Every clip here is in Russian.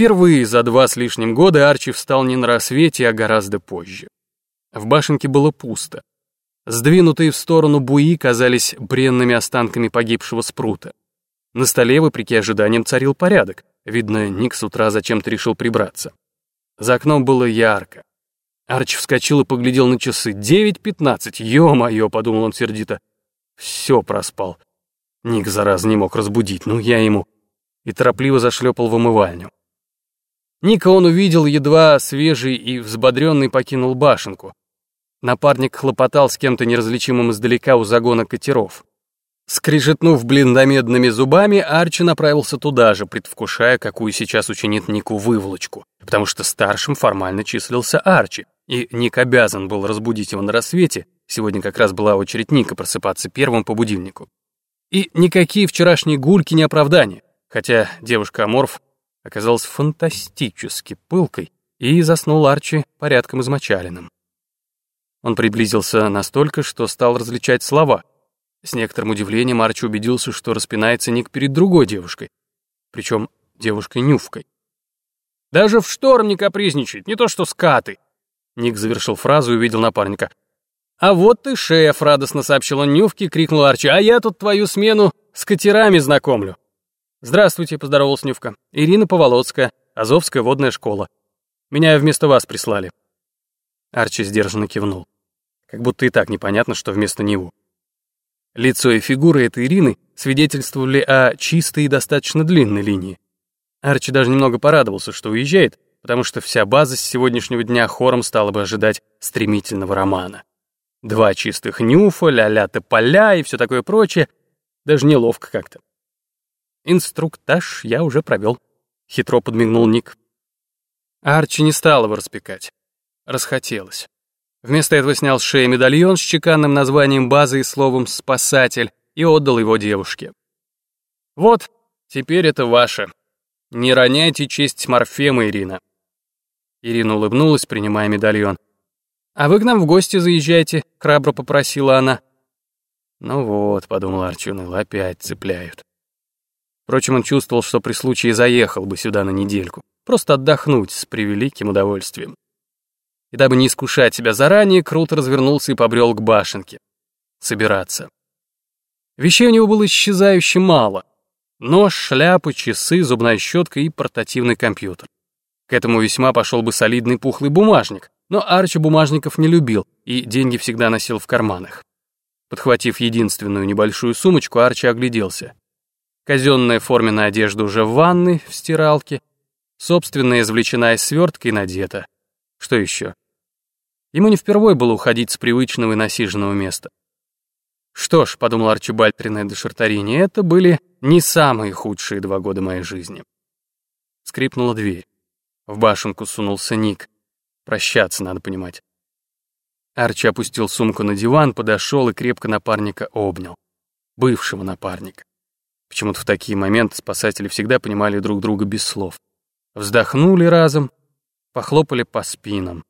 Впервые за два с лишним года Арчи встал не на рассвете, а гораздо позже. В башенке было пусто. Сдвинутые в сторону буи казались бренными останками погибшего спрута. На столе, вопреки ожиданиям, царил порядок. Видно, Ник с утра зачем-то решил прибраться. За окном было ярко. Арчи вскочил и поглядел на часы. «Девять пятнадцать! Ё-моё!» — подумал он сердито. Все проспал. Ник, зараза, не мог разбудить. Ну, я ему. И торопливо зашлепал в умывальню. Ника он увидел, едва свежий и взбодренный покинул башенку. Напарник хлопотал с кем-то неразличимым издалека у загона катеров. Скрижетнув блиндомедными зубами, Арчи направился туда же, предвкушая, какую сейчас учинит Нику выволочку, потому что старшим формально числился Арчи, и Ник обязан был разбудить его на рассвете, сегодня как раз была очередь Ника просыпаться первым по будильнику. И никакие вчерашние гульки не оправдания, хотя девушка Аморф оказалась фантастически пылкой, и заснул Арчи порядком измочаленным. Он приблизился настолько, что стал различать слова. С некоторым удивлением Арчи убедился, что распинается Ник перед другой девушкой, причем девушкой-нювкой. «Даже в шторм не капризничает, не то что скаты!» Ник завершил фразу и увидел напарника. «А вот ты шеф!» — радостно сообщил он Нювке, крикнул Арчи. «А я тут твою смену с катерами знакомлю!» «Здравствуйте!» — поздоровалась Нювка. «Ирина Поволоцкая, Азовская водная школа. Меня вместо вас прислали». Арчи сдержанно кивнул. Как будто и так непонятно, что вместо него. Лицо и фигура этой Ирины свидетельствовали о чистой и достаточно длинной линии. Арчи даже немного порадовался, что уезжает, потому что вся база с сегодняшнего дня хором стала бы ожидать стремительного романа. Два чистых нюфа, ля-ля тополя и все такое прочее. Даже неловко как-то. «Инструктаж я уже провел», — хитро подмигнул Ник. Арчи не стал его распекать. Расхотелось. Вместо этого снял с шеи медальон с чеканным названием базы и словом «спасатель» и отдал его девушке. «Вот, теперь это ваше. Не роняйте честь Морфема, Ирина». Ирина улыбнулась, принимая медальон. «А вы к нам в гости заезжайте», — храбро попросила она. «Ну вот», — подумал Арчунел, — «опять цепляют». Впрочем, он чувствовал, что при случае заехал бы сюда на недельку, просто отдохнуть с превеликим удовольствием и дабы не искушать себя заранее, Крут развернулся и побрел к башенке. Собираться. Вещей у него было исчезающе мало. Нож, шляпы, часы, зубная щетка и портативный компьютер. К этому весьма пошел бы солидный пухлый бумажник, но Арчи бумажников не любил и деньги всегда носил в карманах. Подхватив единственную небольшую сумочку, Арчи огляделся. Казенная форменная одежда уже в ванной, в стиралке, собственная извлечена из свертка и надета. Что еще? Ему не впервые было уходить с привычного и насиженного места. Что ж, подумал Арчибальд Рене де Шартарини, это были не самые худшие два года моей жизни. Скрипнула дверь. В башенку сунулся Ник. Прощаться, надо понимать. Арчи опустил сумку на диван, подошел и крепко напарника обнял. Бывшего напарника. Почему-то в такие моменты спасатели всегда понимали друг друга без слов. Вздохнули разом, похлопали по спинам.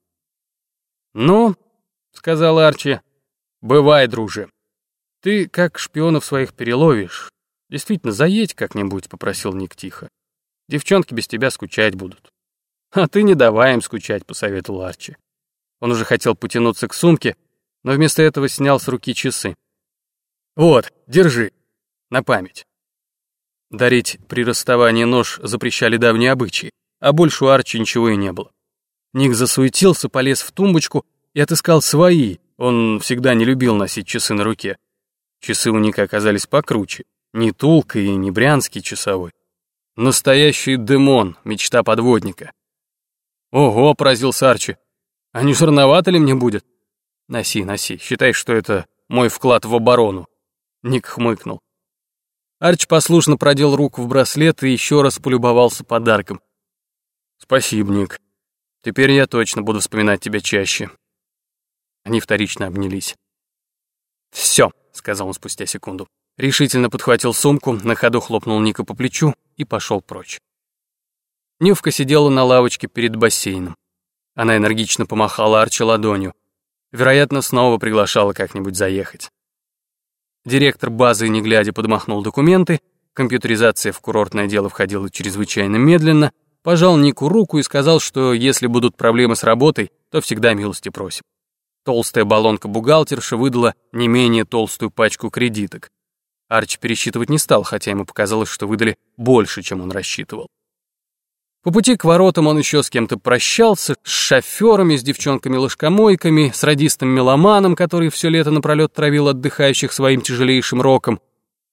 «Ну», — сказал Арчи, — «бывай, друже. Ты как шпионов своих переловишь. Действительно, заедь как-нибудь», — попросил Ник тихо. «Девчонки без тебя скучать будут». «А ты не давай им скучать», — посоветовал Арчи. Он уже хотел потянуться к сумке, но вместо этого снял с руки часы. «Вот, держи, на память». Дарить при расставании нож запрещали давние обычаи а больше у Арчи ничего и не было. Ник засуетился, полез в тумбочку и отыскал свои. Он всегда не любил носить часы на руке. Часы у Ника оказались покруче. Не Тулка и не Брянский часовой. Настоящий демон, мечта подводника. «Ого!» — поразился Арчи. «А не жирновато ли мне будет?» «Носи, носи. Считай, что это мой вклад в оборону». Ник хмыкнул. Арчи послушно продел руку в браслет и еще раз полюбовался подарком. «Спасибо, Ник. Теперь я точно буду вспоминать тебя чаще». Они вторично обнялись. «Все», — сказал он спустя секунду. Решительно подхватил сумку, на ходу хлопнул Ника по плечу и пошел прочь. Нювка сидела на лавочке перед бассейном. Она энергично помахала Арчи ладонью. Вероятно, снова приглашала как-нибудь заехать. Директор базы, не глядя, подмахнул документы, компьютеризация в курортное дело входила чрезвычайно медленно — пожал Нику руку и сказал, что если будут проблемы с работой, то всегда милости просим. Толстая баллонка бухгалтерша выдала не менее толстую пачку кредиток. Арчи пересчитывать не стал, хотя ему показалось, что выдали больше, чем он рассчитывал. По пути к воротам он еще с кем-то прощался, с шоферами, с девчонками-ложкомойками, с радистом-меломаном, который все лето напролет травил отдыхающих своим тяжелейшим роком.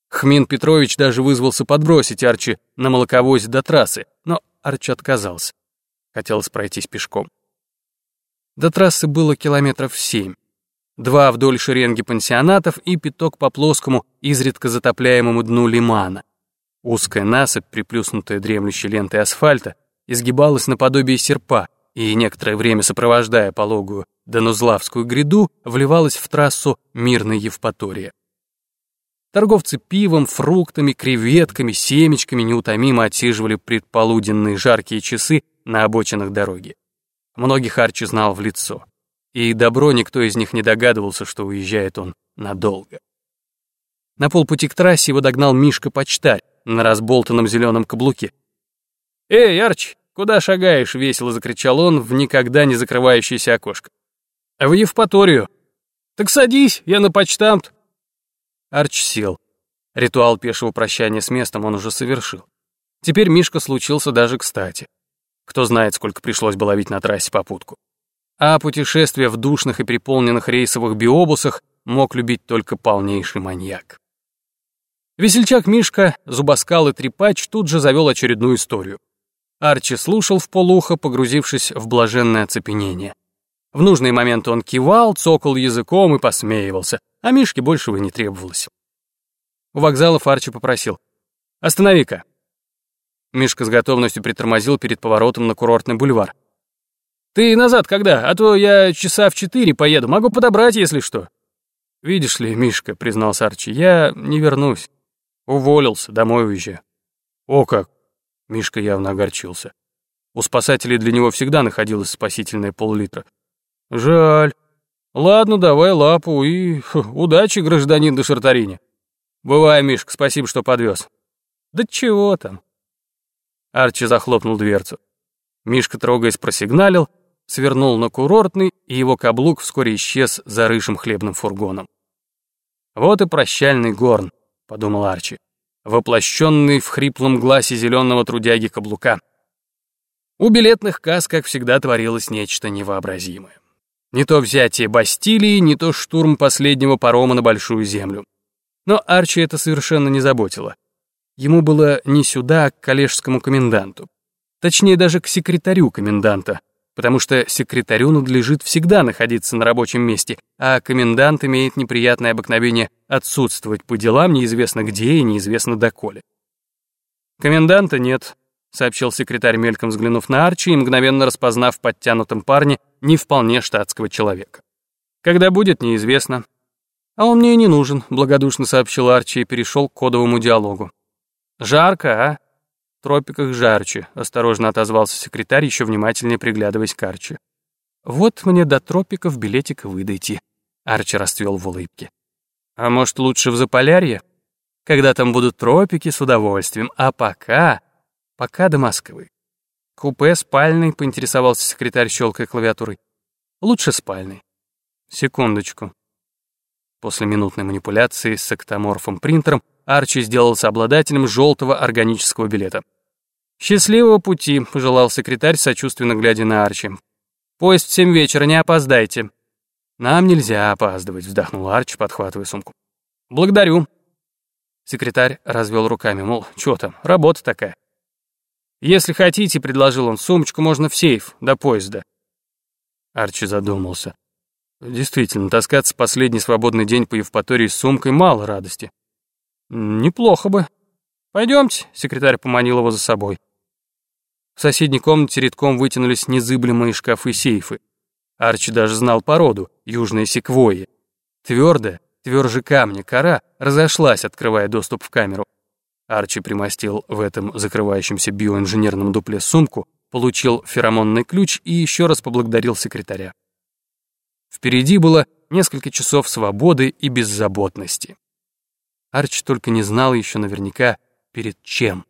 Хмин Петрович даже вызвался подбросить Арчи на молоковозе до трассы, но Арчи отказался. Хотелось пройтись пешком. До трассы было километров семь. Два вдоль шеренги пансионатов и пяток по плоскому, изредка затопляемому дну лимана. Узкая насыпь, приплюснутая дремлющей лентой асфальта, изгибалась наподобие серпа и, некоторое время сопровождая пологую Донузлавскую гряду, вливалась в трассу Мирной Евпатория. Торговцы пивом, фруктами, креветками, семечками неутомимо отсиживали предполуденные жаркие часы на обочинах дороги. Многих Арчи знал в лицо. И добро никто из них не догадывался, что уезжает он надолго. На полпути к трассе его догнал Мишка-почтарь на разболтанном зеленом каблуке. «Эй, Арчи, куда шагаешь?» — весело закричал он в никогда не закрывающееся окошко. «В Евпаторию». «Так садись, я на почтамт». Арч сел. Ритуал пешего прощания с местом он уже совершил. Теперь Мишка случился даже кстати. Кто знает, сколько пришлось бы ловить на трассе попутку. А путешествие в душных и переполненных рейсовых биобусах мог любить только полнейший маньяк. Весельчак Мишка, зубоскал и трепач тут же завел очередную историю. Арчи слушал в полухо, погрузившись в блаженное оцепенение. В нужный момент он кивал, цокал языком и посмеивался, а Мишке большего не требовалось. У вокзала Фарчи попросил. «Останови-ка». Мишка с готовностью притормозил перед поворотом на курортный бульвар. «Ты назад когда? А то я часа в четыре поеду, могу подобрать, если что». «Видишь ли, Мишка», — признался Арчи, — «я не вернусь. Уволился, домой уезжаю». «О как!» — Мишка явно огорчился. У спасателей для него всегда находилось спасительное пол-литра. «Жаль. Ладно, давай лапу и фу, удачи, гражданин де Шартарине. Бывай, Мишка, спасибо, что подвез. Да чего там? Арчи захлопнул дверцу. Мишка, трогаясь, просигналил, свернул на курортный, и его каблук вскоре исчез за рыжим хлебным фургоном. «Вот и прощальный горн», — подумал Арчи, воплощенный в хриплом гласе зеленого трудяги каблука. У билетных касс, как всегда, творилось нечто невообразимое. Не то взятие Бастилии, не то штурм последнего парома на Большую Землю. Но Арчи это совершенно не заботило. Ему было не сюда, а к коллежскому коменданту. Точнее, даже к секретарю коменданта, потому что секретарю надлежит всегда находиться на рабочем месте, а комендант имеет неприятное обыкновение отсутствовать по делам неизвестно где и неизвестно доколе. Коменданта нет, сообщил секретарь, мельком взглянув на Арчи и мгновенно распознав в подтянутом парне не вполне штатского человека. Когда будет, неизвестно. А он мне и не нужен, благодушно сообщил Арчи и перешел к кодовому диалогу. Жарко, а? Тропиках жарче, осторожно отозвался секретарь, еще внимательнее приглядываясь к Арчи. Вот мне до тропиков билетик выдайте. Арчи расцвел в улыбке. А может, лучше в Заполярье? Когда там будут тропики, с удовольствием. А пока Пока до Москвы. Купе спальный, поинтересовался секретарь, щелкая клавиатурой. Лучше спальный. Секундочку. После минутной манипуляции с эктоморфом принтером Арчи сделался обладателем желтого органического билета. «Счастливого пути», — пожелал секретарь, сочувственно глядя на Арчи. «Поезд в семь вечера, не опоздайте». «Нам нельзя опаздывать», — вздохнул Арчи, подхватывая сумку. «Благодарю». Секретарь развел руками, мол, что там, работа такая. «Если хотите», — предложил он, — «сумочку можно в сейф, до поезда». Арчи задумался. Действительно, таскаться последний свободный день по Евпатории с сумкой мало радости. Неплохо бы. Пойдемте, секретарь поманил его за собой. В соседней комнате редком вытянулись незыблемые шкафы-сейфы. Арчи даже знал породу — южная секвойя. Твердая, тверже камня, кора разошлась, открывая доступ в камеру. Арчи примостил в этом закрывающемся биоинженерном дупле сумку, получил феромонный ключ и еще раз поблагодарил секретаря. Впереди было несколько часов свободы и беззаботности. Арчи только не знал еще наверняка, перед чем.